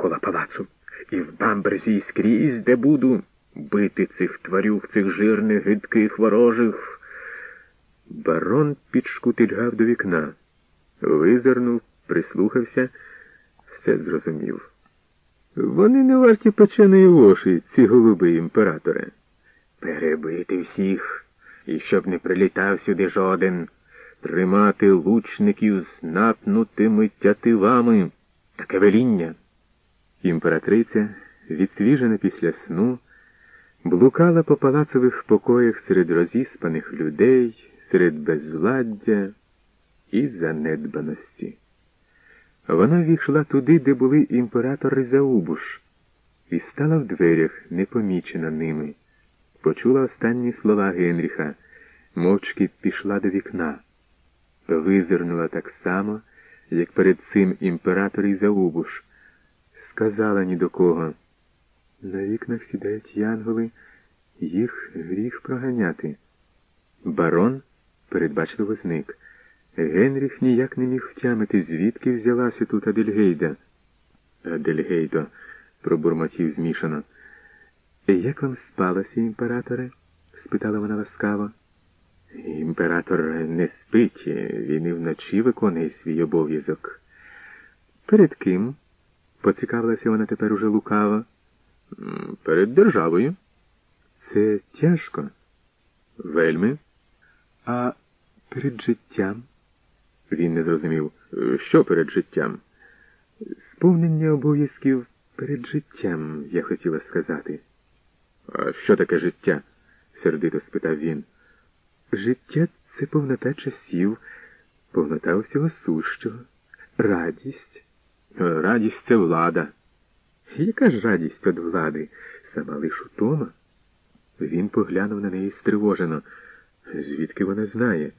довкола палацу, і в бамберзі і скрізь, де буду, бити цих тварюк, цих жирних, гидких, ворожих. Барон підшкутильгав до вікна, визирнув, прислухався, все зрозумів. Вони не варті печеної воші, ці голуби імператори. Перебити всіх, і щоб не прилітав сюди жоден, тримати лучників з напнутими тятивами. Таке веління. Імператриця, відсвіжена після сну, блукала по палацових покоях серед розіспаних людей, серед безладдя і занедбаності. Вона війшла туди, де були імператор і Заубуш, і стала в дверях, непомічена ними. Почула останні слова Генріха, мовчки пішла до вікна, визирнула так само, як перед цим імператор і Заубуш, сказала ні до кого. На вікнах сідають янголи, їх гріх проганяти. Барон передбачливо зник. Генріх ніяк не міг втямити, звідки взялася тут Адельгейда. Адельгейдо, пробурмотів змішано. Як вам спалося, імператоре? спитала вона ласкаво. Імператор не спить, він і вночі виконує свій обов'язок. Перед ким? Поцікавилася вона тепер уже лукаво. Перед державою. Це тяжко. Вельми. А перед життям? Він не зрозумів, що перед життям? Сповнення обов'язків перед життям, я хотіла сказати. А що таке життя? сердито спитав він. Життя це повнота часів, повнота усього сущого, радість. Радість це влада. Яка ж радість від влади? Сама лиш утома? Він поглянув на неї стривожено. Звідки вона знає?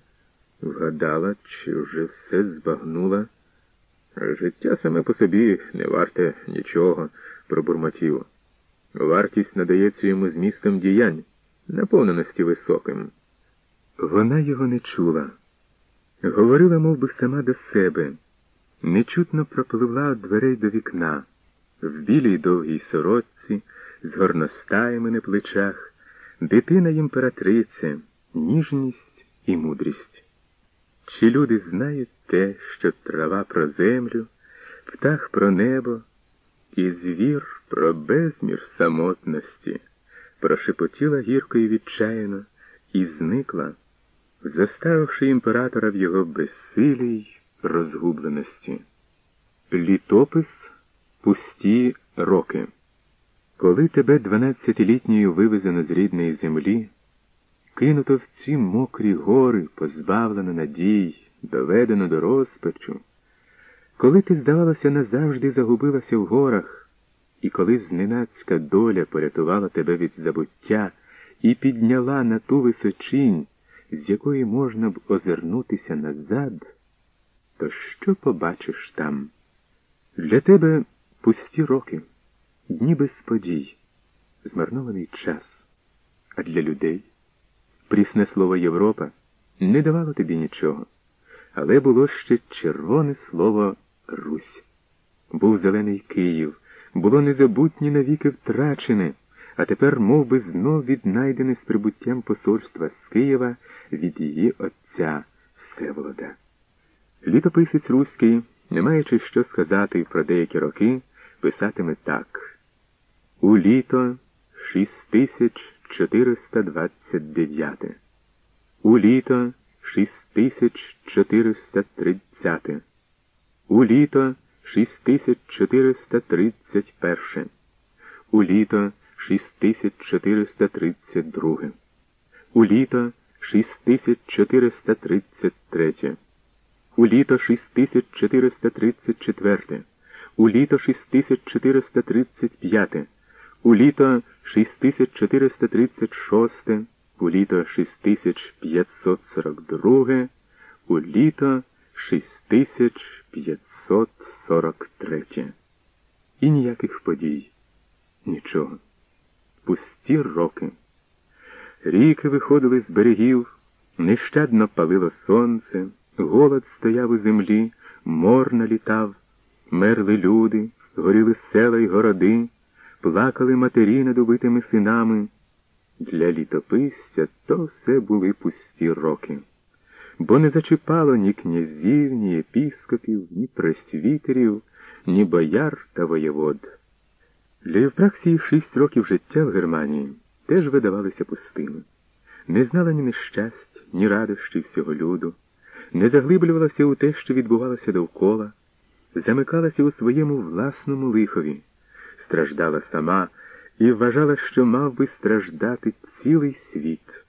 Вгадала, чи вже все збагнула. Життя саме по собі не варте нічого, пробурмотів. Вартість надається йому змістом діянь, наповненості високим. Вона його не чула. Говорила мов би, сама до себе, нечутно пропливла від дверей до вікна, в білій довгій сорочці, з горностаями на плечах, дитина імператриця, ніжність і мудрість. Чи люди знають те, що трава про землю, птах про небо, і звір про безмір самотності, прошепотіла гірко і відчаяно і зникла, заставивши імператора в його безсилій розгубленості. Літопис пусті роки. Коли тебе дванадцятилітньою вивезено з рідної землі, кинуто в ці мокрі гори, позбавлено надій, доведено до розпачу, коли ти, здавалося, назавжди загубилася в горах, і коли зненацька доля порятувала тебе від забуття і підняла на ту височинь, з якої можна б озирнутися назад, то що побачиш там? Для тебе пусті роки, дні без подій, змарнований час, а для людей. Прісне слово Європа не давало тобі нічого, але було ще червоне слово Русь. Був зелений Київ, було незабутнє навіки втрачене, а тепер мов би, знов віднайдене з прибуттям посольства з Києва від її отця Всеволода. Літописець Руський, не маючи що сказати про деякі роки, писатиме так. У літо шість тисяч 429. У літо 6430. У літо 6431. У літо 6432. У літо 6433. У літо 6434. У літо 6435 у літо 6436, у літо 6542, у літо 6543. І ніяких подій. Нічого. Пусті роки. Ріки виходили з берегів, нещадно палило сонце, голод стояв у землі, мор налітав, мерли люди, горіли села й городи, плакали матері над убитими синами. Для літописця то все були пусті роки, бо не зачіпало ні князів, ні епіскопів, ні пресвітерів, ні бояр та воєвод. Для Євпраксії шість років життя в Германії теж видавалися пустими. Не знала ні нещасть, ні радощів всього люду, не заглиблювалася у те, що відбувалося довкола, замикалася у своєму власному лихові, страждала сама і вважала, що мав би страждати цілий світ.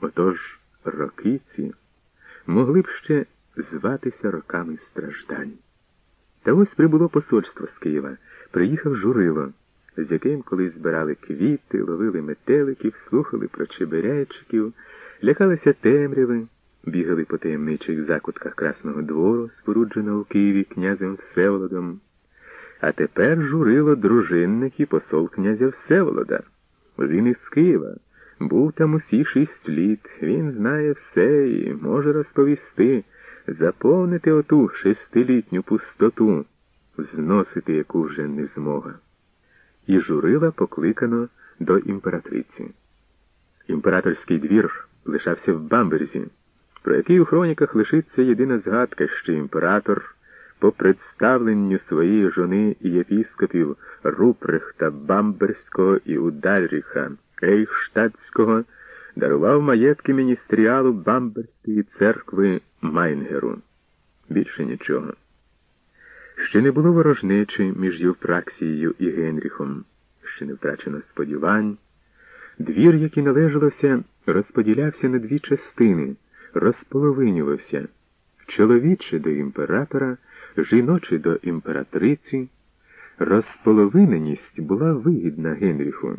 Отож роки ці могли б ще зватися роками страждань. Та ось прибуло посольство з Києва, приїхав Журило, з яким колись збирали квіти, ловили метеликів, слухали про чеберечків, лякалися темряви, бігали по таємничих закутках Красного двору, спорудженого у Києві князем Всеволодом. А тепер журило дружинник і посол князя Всеволода. Він із Києва. Був там усі шість літ, він знає все і може розповісти, заповнити оту шестилітню пустоту, зносити яку вже не змога. І журила покликано до імператриці. Імператорський двір лишався в Бамберзі, про який у хроніках лишиться єдина згадка, що імператор по представленню своєї жони і єпіскопів Рупрехта Бамберського і Удальріха Ейхштадтського дарував маєтки міністріалу Бамберської церкви Майнгеру. Більше нічого. Ще не було ворожнечі між Євпраксією і Генріхом, ще не втрачено сподівань. Двір, який належалося, розподілявся на дві частини, розполовинювався чоловіче до імператора жіноче до імператриці, розполовиненість була вигідна Генріху.